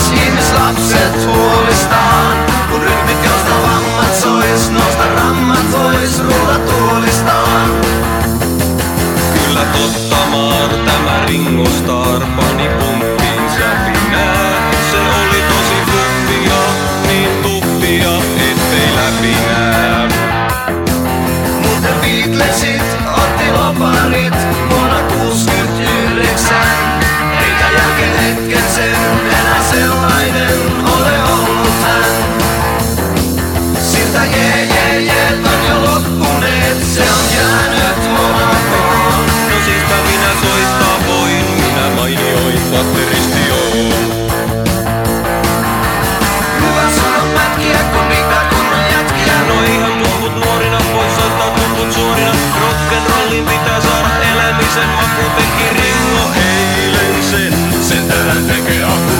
miss you. se aku teki Ringo eilen sen, sen tänään tekee aku.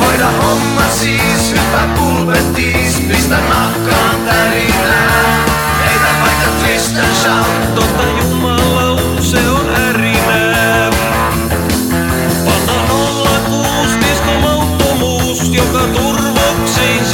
Hoida homma siis, hyppä pulpettiin, pistä nahkaan tärinää. Heitä vaikka twist and shout, totta se on. Panna joka turvoksiin